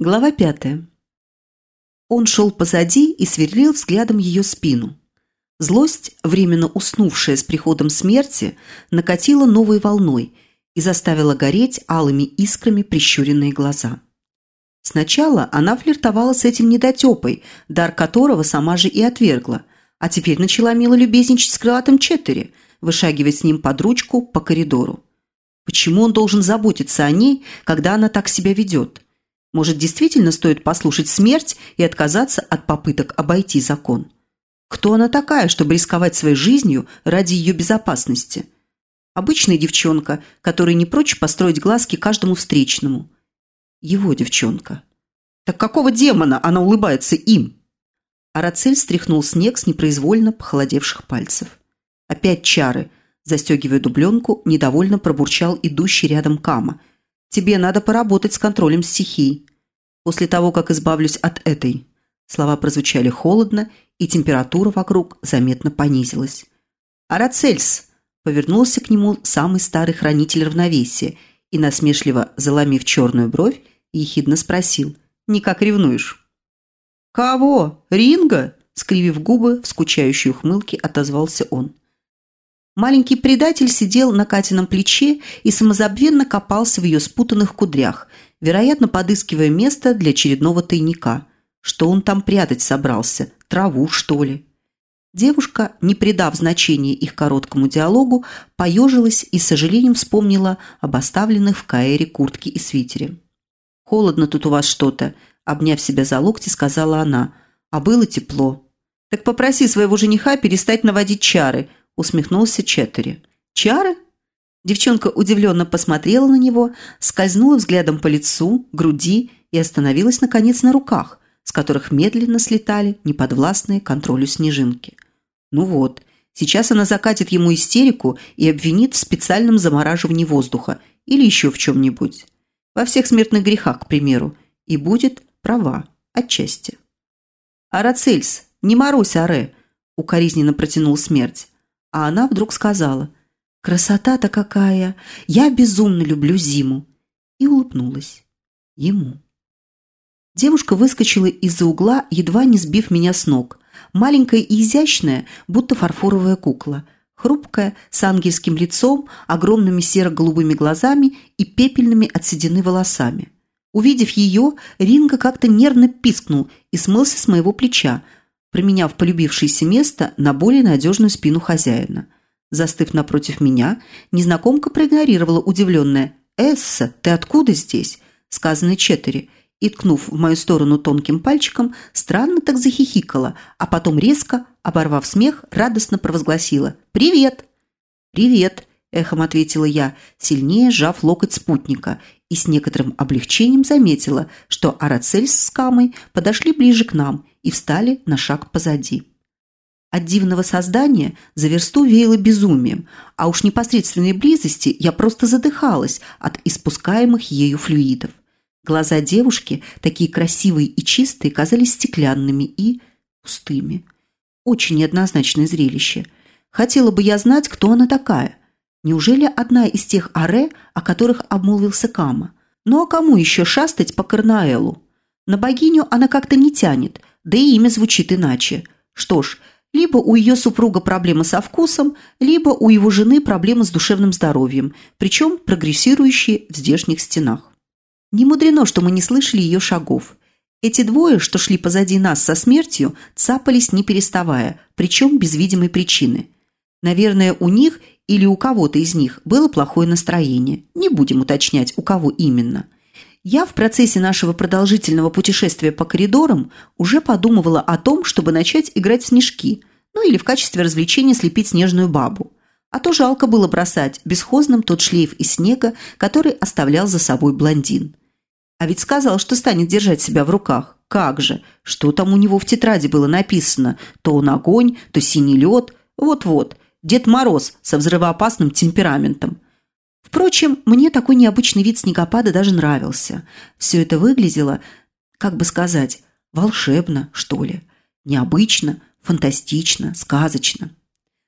Глава пятая. Он шел позади и сверлил взглядом ее спину. Злость, временно уснувшая с приходом смерти, накатила новой волной и заставила гореть алыми искрами прищуренные глаза. Сначала она флиртовала с этим недотепой, дар которого сама же и отвергла, а теперь начала мило любезничать с крылатым Четтери, вышагивать с ним под ручку по коридору. Почему он должен заботиться о ней, когда она так себя ведет? Может, действительно стоит послушать смерть и отказаться от попыток обойти закон? Кто она такая, чтобы рисковать своей жизнью ради ее безопасности? Обычная девчонка, которая не прочь построить глазки каждому встречному. Его девчонка. Так какого демона она улыбается им? Арацель стряхнул снег с непроизвольно похолодевших пальцев. Опять чары. Застегивая дубленку, недовольно пробурчал идущий рядом Кама – Тебе надо поработать с контролем стихий. После того, как избавлюсь от этой». Слова прозвучали холодно, и температура вокруг заметно понизилась. «Арацельс!» – повернулся к нему самый старый хранитель равновесия и, насмешливо заломив черную бровь, ехидно спросил. «Никак ревнуешь?» «Кого? Ринга?» – скривив губы, в скучающей ухмылке отозвался он. Маленький предатель сидел на Катином плече и самозабвенно копался в ее спутанных кудрях, вероятно, подыскивая место для очередного тайника. Что он там прятать собрался? Траву, что ли? Девушка, не придав значения их короткому диалогу, поежилась и с сожалением вспомнила об оставленных в Каэре куртке и свитере. «Холодно тут у вас что-то», – обняв себя за локти, сказала она. «А было тепло». «Так попроси своего жениха перестать наводить чары», усмехнулся Четтери. «Чары?» Девчонка удивленно посмотрела на него, скользнула взглядом по лицу, груди и остановилась, наконец, на руках, с которых медленно слетали неподвластные контролю снежинки. Ну вот, сейчас она закатит ему истерику и обвинит в специальном замораживании воздуха или еще в чем-нибудь. Во всех смертных грехах, к примеру. И будет права, отчасти. «Арацельс, не морозь, Аре!» – укоризненно протянул смерть. А она вдруг сказала «Красота-то какая! Я безумно люблю зиму!» И улыбнулась. Ему. Девушка выскочила из-за угла, едва не сбив меня с ног. Маленькая и изящная, будто фарфоровая кукла. Хрупкая, с ангельским лицом, огромными серо-голубыми глазами и пепельными от седины волосами. Увидев ее, Ринга как-то нервно пискнул и смылся с моего плеча, променяв полюбившееся место на более надежную спину хозяина. Застыв напротив меня, незнакомка проигнорировала удивленная «Эсса, ты откуда здесь?» сказанной Четтери, и, ткнув в мою сторону тонким пальчиком, странно так захихикала, а потом резко, оборвав смех, радостно провозгласила «Привет!» «Привет!» – эхом ответила я, сильнее сжав локоть спутника, и с некоторым облегчением заметила, что Арацель с Камой подошли ближе к нам и встали на шаг позади. От дивного создания за версту веяло безумием, а уж непосредственной близости я просто задыхалась от испускаемых ею флюидов. Глаза девушки, такие красивые и чистые, казались стеклянными и пустыми. Очень неоднозначное зрелище. Хотела бы я знать, кто она такая. Неужели одна из тех аре, о которых обмолвился Кама? Ну а кому еще шастать по Карнаэлу? На богиню она как-то не тянет, да и имя звучит иначе. Что ж, либо у ее супруга проблемы со вкусом, либо у его жены проблемы с душевным здоровьем, причем прогрессирующие в здешних стенах. Не мудрено, что мы не слышали ее шагов. Эти двое, что шли позади нас со смертью, цапались не переставая, причем без видимой причины. Наверное, у них или у кого-то из них было плохое настроение. Не будем уточнять, у кого именно – я в процессе нашего продолжительного путешествия по коридорам уже подумывала о том, чтобы начать играть в снежки, ну или в качестве развлечения слепить снежную бабу. А то жалко было бросать бесхозным тот шлейф из снега, который оставлял за собой блондин. А ведь сказал, что станет держать себя в руках. Как же? Что там у него в тетради было написано? То он огонь, то синий лед. Вот-вот. Дед Мороз со взрывоопасным темпераментом. Впрочем, мне такой необычный вид снегопада даже нравился. Все это выглядело, как бы сказать, волшебно, что ли. Необычно, фантастично, сказочно.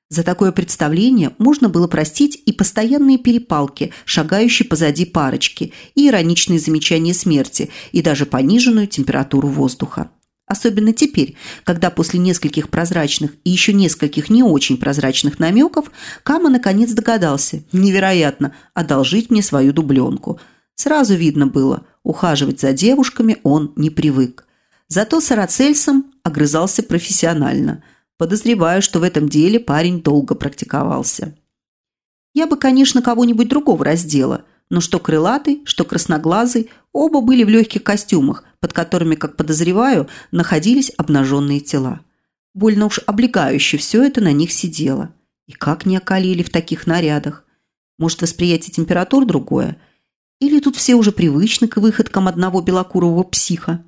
За такое представление можно было простить и постоянные перепалки, шагающие позади парочки, и ироничные замечания смерти, и даже пониженную температуру воздуха. Особенно теперь, когда после нескольких прозрачных и еще нескольких не очень прозрачных намеков Кама наконец догадался, невероятно, одолжить мне свою дубленку. Сразу видно было, ухаживать за девушками он не привык. Зато с Арацельсом огрызался профессионально. Подозреваю, что в этом деле парень долго практиковался. Я бы, конечно, кого-нибудь другого раздела, но что крылатый, что красноглазый, оба были в легких костюмах, под которыми, как подозреваю, находились обнаженные тела. Больно уж облегающе все это на них сидело. И как не окалили в таких нарядах? Может, восприятие температур другое? Или тут все уже привычны к выходкам одного белокурового психа?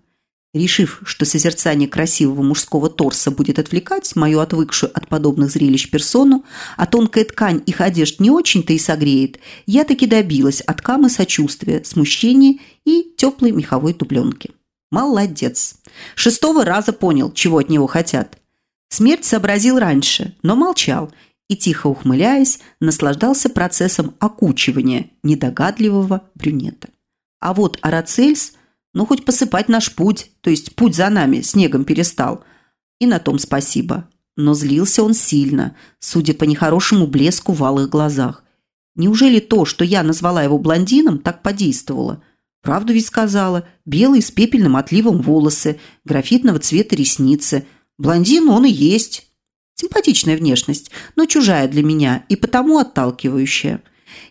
Решив, что созерцание красивого мужского торса будет отвлекать мою отвыкшую от подобных зрелищ персону, а тонкая ткань их одежд не очень-то и согреет, я таки добилась от камы сочувствия, смущения и теплой меховой дубленки. Молодец. Шестого раза понял, чего от него хотят. Смерть сообразил раньше, но молчал и, тихо ухмыляясь, наслаждался процессом окучивания недогадливого брюнета. А вот Арацельс – ну, хоть посыпать наш путь, то есть путь за нами, снегом перестал. И на том спасибо. Но злился он сильно, судя по нехорошему блеску в алых глазах. Неужели то, что я назвала его блондином, так подействовало? Правду ведь сказала. Белые с пепельным отливом волосы, графитного цвета ресницы. Блондин он и есть. Симпатичная внешность, но чужая для меня и потому отталкивающая.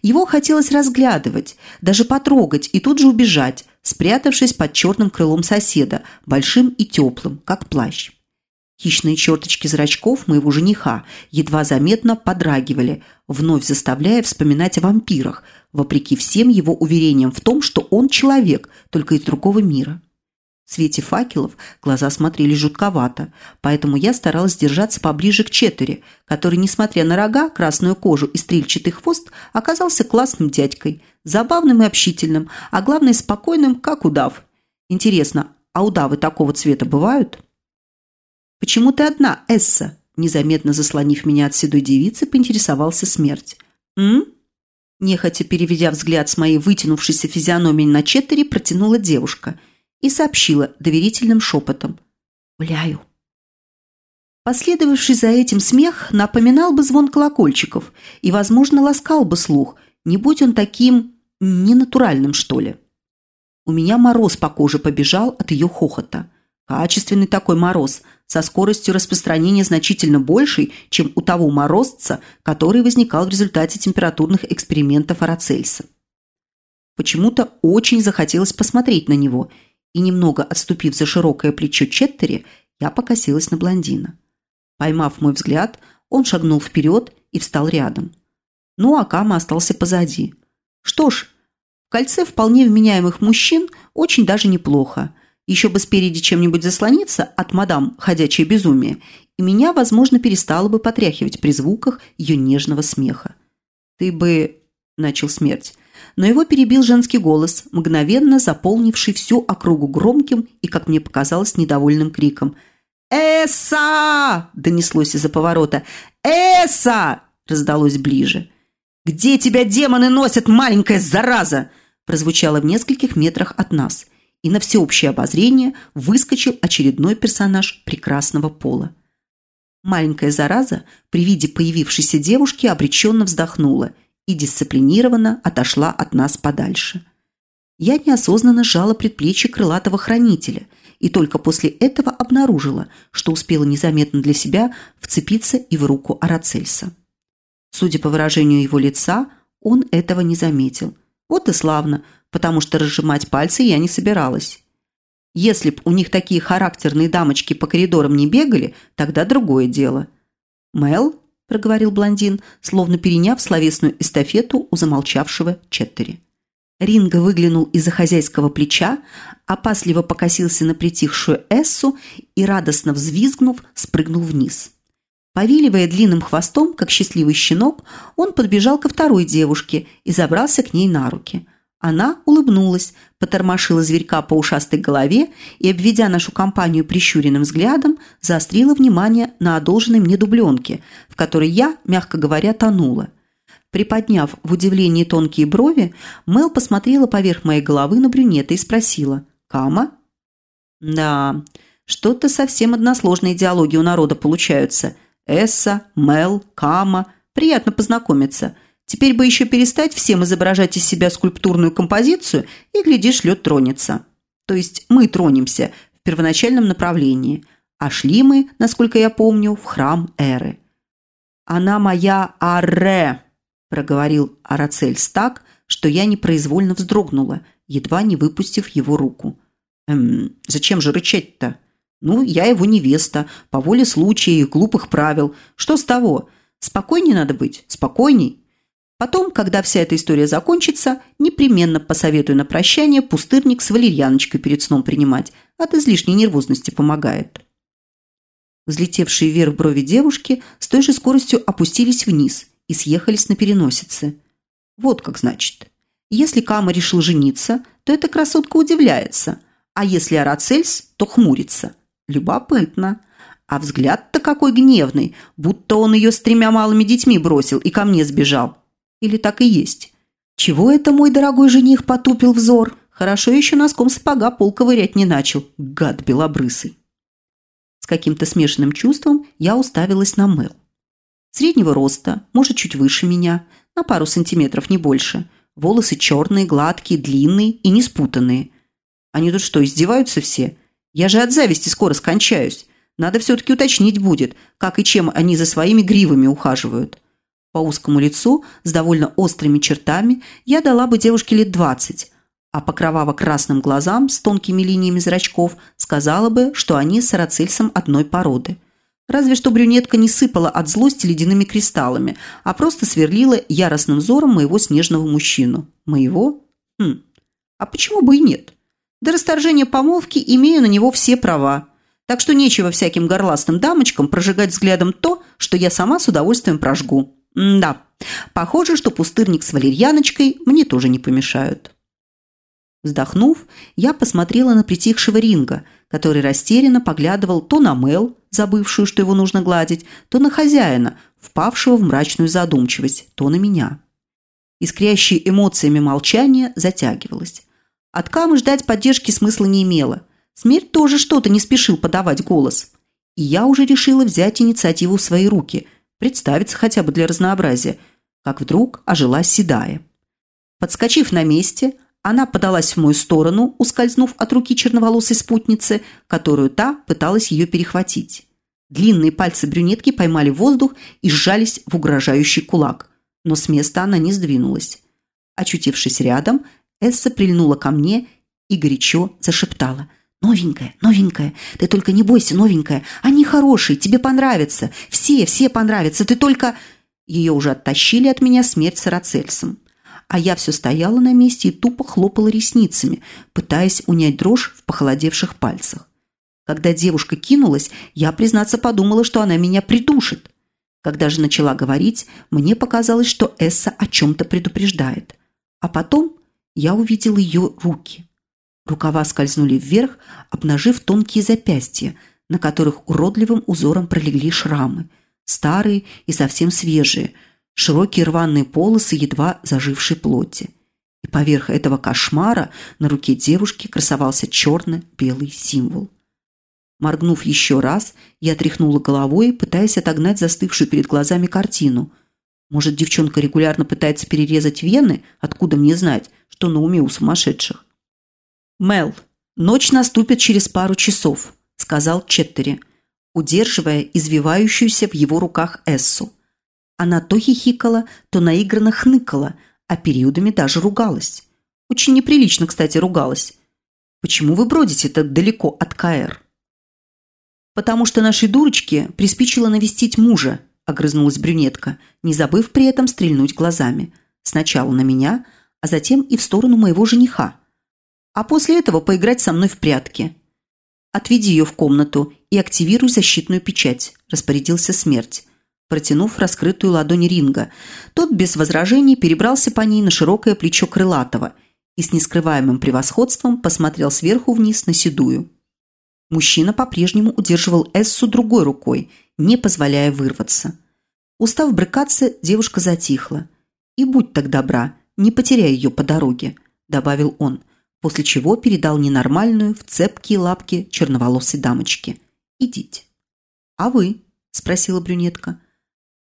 Его хотелось разглядывать, даже потрогать и тут же убежать, спрятавшись под черным крылом соседа, большим и теплым, как плащ. Хищные черточки зрачков моего жениха едва заметно подрагивали, вновь заставляя вспоминать о вампирах, вопреки всем его уверениям в том, что он человек, только из другого мира. В свете факелов глаза смотрели жутковато, поэтому я старалась держаться поближе к Четере, который, несмотря на рога, красную кожу и стрельчатый хвост, оказался классным дядькой, забавным и общительным, а главное спокойным, как удав. Интересно, а удавы такого цвета бывают? «Почему ты одна, Эсса?» Незаметно заслонив меня от седой девицы, поинтересовался смерть. «М?» Нехотя переведя взгляд с моей вытянувшейся физиономии на Четере, протянула девушка – и сообщила доверительным шепотом «Гуляю». Последовавший за этим смех напоминал бы звон колокольчиков и, возможно, ласкал бы слух, не будь он таким ненатуральным, что ли. У меня мороз по коже побежал от ее хохота. Качественный такой мороз, со скоростью распространения значительно большей, чем у того морозца, который возникал в результате температурных экспериментов Арацельса. Почему-то очень захотелось посмотреть на него – и немного отступив за широкое плечо Четтери, я покосилась на блондина. Поймав мой взгляд, он шагнул вперед и встал рядом. Ну, а Кама остался позади. Что ж, в кольце вполне вменяемых мужчин очень даже неплохо. Еще бы спереди чем-нибудь заслониться от мадам «Ходячее безумие», и меня, возможно, перестало бы потряхивать при звуках ее нежного смеха. «Ты бы...» – начал смерть но его перебил женский голос, мгновенно заполнивший всю округу громким и, как мне показалось, недовольным криком. «Эса!» – донеслось из-за поворота. «Эса!» – раздалось ближе. «Где тебя демоны носят, маленькая зараза?» – прозвучало в нескольких метрах от нас. И на всеобщее обозрение выскочил очередной персонаж прекрасного пола. Маленькая зараза при виде появившейся девушки обреченно вздохнула и дисциплинированно отошла от нас подальше. Я неосознанно сжала предплечье крылатого хранителя и только после этого обнаружила, что успела незаметно для себя вцепиться и в руку Арацельса. Судя по выражению его лица, он этого не заметил. Вот и славно, потому что разжимать пальцы я не собиралась. Если б у них такие характерные дамочки по коридорам не бегали, тогда другое дело. Мел проговорил блондин, словно переняв словесную эстафету у замолчавшего Четтери. Ринга выглянул из-за хозяйского плеча, опасливо покосился на притихшую Эссу и, радостно взвизгнув, спрыгнул вниз. Повиливая длинным хвостом, как счастливый щенок, он подбежал ко второй девушке и забрался к ней на руки. Она улыбнулась, потормошила зверька по ушастой голове и, обведя нашу компанию прищуренным взглядом, заострила внимание на одолженной мне дубленке, в которой я, мягко говоря, тонула. Приподняв в удивлении тонкие брови, Мел посмотрела поверх моей головы на брюнета и спросила «Кама?» «Да, что-то совсем односложные диалоги у народа получаются. Эсса, Мел, Кама. Приятно познакомиться». Теперь бы еще перестать всем изображать из себя скульптурную композицию, и, глядишь, лед тронется. То есть мы тронемся в первоначальном направлении, а шли мы, насколько я помню, в храм Эры. «Она моя Аре», – проговорил Арацельс так, что я непроизвольно вздрогнула, едва не выпустив его руку. «Эм, зачем же рычать-то? Ну, я его невеста, по воле случая и глупых правил. Что с того? Спокойней надо быть, спокойней. Потом, когда вся эта история закончится, непременно посоветую на прощание пустырник с валерьяночкой перед сном принимать. От излишней нервозности помогает. Взлетевшие вверх брови девушки с той же скоростью опустились вниз и съехались на переносице. Вот как значит. Если Кама решил жениться, то эта красотка удивляется, а если Арацельс, то хмурится. Любопытно. А взгляд-то какой гневный, будто он ее с тремя малыми детьми бросил и ко мне сбежал. Или так и есть? Чего это мой дорогой жених потупил взор? Хорошо еще носком сапога пол ковырять не начал. Гад белобрысый. С каким-то смешанным чувством я уставилась на Мэл. Среднего роста, может, чуть выше меня, на пару сантиметров, не больше. Волосы черные, гладкие, длинные и не спутанные. Они тут что, издеваются все? Я же от зависти скоро скончаюсь. Надо все-таки уточнить будет, как и чем они за своими гривами ухаживают. По узкому лицу с довольно острыми чертами я дала бы девушке лет двадцать, а по кроваво-красным глазам с тонкими линиями зрачков сказала бы, что они с Арацельсом одной породы. Разве что брюнетка не сыпала от злости ледяными кристаллами, а просто сверлила яростным взором моего снежного мужчину. Моего? Хм. А почему бы и нет? До расторжения помолвки имею на него все права. Так что нечего всяким горластым дамочкам прожигать взглядом то, что я сама с удовольствием прожгу. Да, похоже, что пустырник с валерьяночкой мне тоже не помешают. Вздохнув, я посмотрела на притихшего ринга, который растерянно поглядывал то на Мел, забывшую, что его нужно гладить, то на хозяина, впавшего в мрачную задумчивость, то на меня. Искрящие эмоциями молчание затягивалось. От Камы ждать поддержки смысла не имело. Смерть тоже что-то не спешил подавать голос. И я уже решила взять инициативу в свои руки – представиться хотя бы для разнообразия, как вдруг ожила седая. Подскочив на месте, она подалась в мою сторону, ускользнув от руки черноволосой спутницы, которую та пыталась ее перехватить. Длинные пальцы брюнетки поймали воздух и сжались в угрожающий кулак, но с места она не сдвинулась. Очутившись рядом, Эсса прильнула ко мне и горячо зашептала – «Новенькая, новенькая, ты только не бойся, новенькая. Они хорошие, тебе понравятся. Все, все понравятся, ты только...» Ее уже оттащили от меня смерть с Арацельсом. А я все стояла на месте и тупо хлопала ресницами, пытаясь унять дрожь в похолодевших пальцах. Когда девушка кинулась, я, признаться, подумала, что она меня придушит. Когда же начала говорить, мне показалось, что Эсса о чем-то предупреждает. А потом я увидела ее руки – Рукава скользнули вверх, обнажив тонкие запястья, на которых уродливым узором пролегли шрамы. Старые и совсем свежие, широкие рваные полосы едва зажившей плоти. И поверх этого кошмара на руке девушки красовался черно-белый символ. Моргнув еще раз, я тряхнула головой, пытаясь отогнать застывшую перед глазами картину. Может, девчонка регулярно пытается перерезать вены? Откуда мне знать, что на уме у сумасшедших? «Мел, ночь наступит через пару часов», – сказал Четтери, удерживая извивающуюся в его руках Эссу. Она то хихикала, то наигранно хныкала, а периодами даже ругалась. Очень неприлично, кстати, ругалась. «Почему вы бродите так далеко от КР?» «Потому что нашей дурочке приспичило навестить мужа», – огрызнулась брюнетка, не забыв при этом стрельнуть глазами. Сначала на меня, а затем и в сторону моего жениха – а после этого поиграть со мной в прятки. Отведи ее в комнату и активируй защитную печать», – распорядился смерть, протянув раскрытую ладонь ринга. Тот без возражений перебрался по ней на широкое плечо крылатого и с нескрываемым превосходством посмотрел сверху вниз на седую. Мужчина по-прежнему удерживал Эссу другой рукой, не позволяя вырваться. Устав брыкаться, девушка затихла. «И будь так добра, не потеряй ее по дороге», – добавил он, после чего передал ненормальную в цепкие лапки черноволосой дамочки. «Идите». «А вы?» – спросила брюнетка.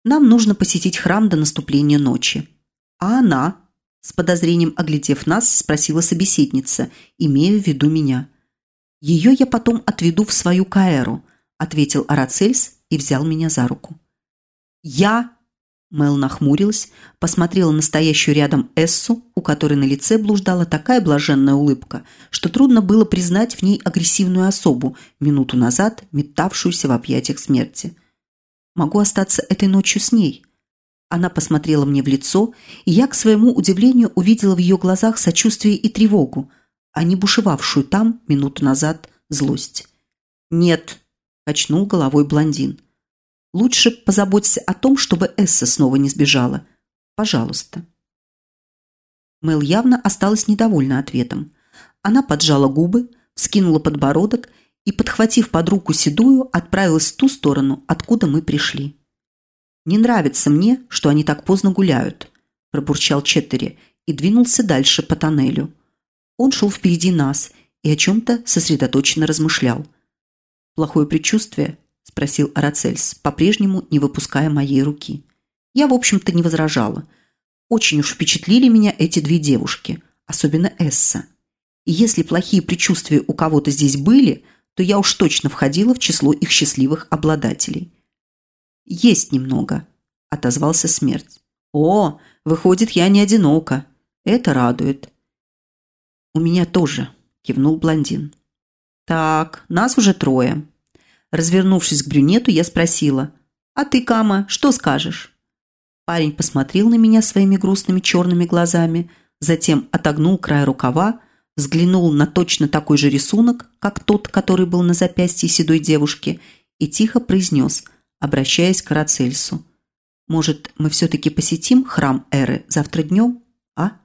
«Нам нужно посетить храм до наступления ночи». «А она?» – с подозрением оглядев нас, спросила собеседница, имея в виду меня. «Ее я потом отведу в свою Каэру», – ответил Арацельс и взял меня за руку. «Я...» Мел нахмурилась, посмотрела на стоящую рядом Эссу, у которой на лице блуждала такая блаженная улыбка, что трудно было признать в ней агрессивную особу, минуту назад метавшуюся в объятиях смерти. «Могу остаться этой ночью с ней». Она посмотрела мне в лицо, и я, к своему удивлению, увидела в ее глазах сочувствие и тревогу, а не бушевавшую там, минуту назад, злость. «Нет», – качнул головой блондин. Лучше позаботься о том, чтобы Эсса снова не сбежала. Пожалуйста». Мэл явно осталась недовольна ответом. Она поджала губы, скинула подбородок и, подхватив под руку седую, отправилась в ту сторону, откуда мы пришли. «Не нравится мне, что они так поздно гуляют», – пробурчал Четтери и двинулся дальше по тоннелю. Он шел впереди нас и о чем-то сосредоточенно размышлял. Плохое предчувствие – спросил Арацельс, по-прежнему не выпуская моей руки. Я, в общем-то, не возражала. Очень уж впечатлили меня эти две девушки, особенно Эсса. И если плохие предчувствия у кого-то здесь были, то я уж точно входила в число их счастливых обладателей. «Есть немного», – отозвался смерть. «О, выходит, я не одинока. Это радует». «У меня тоже», – кивнул блондин. «Так, нас уже трое. Развернувшись к брюнету, я спросила, «А ты, Кама, что скажешь?» Парень посмотрел на меня своими грустными черными глазами, затем отогнул край рукава, взглянул на точно такой же рисунок, как тот, который был на запястье седой девушки, и тихо произнес, обращаясь к Рацельсу. «Может, мы все-таки посетим храм Эры завтра днем, а?»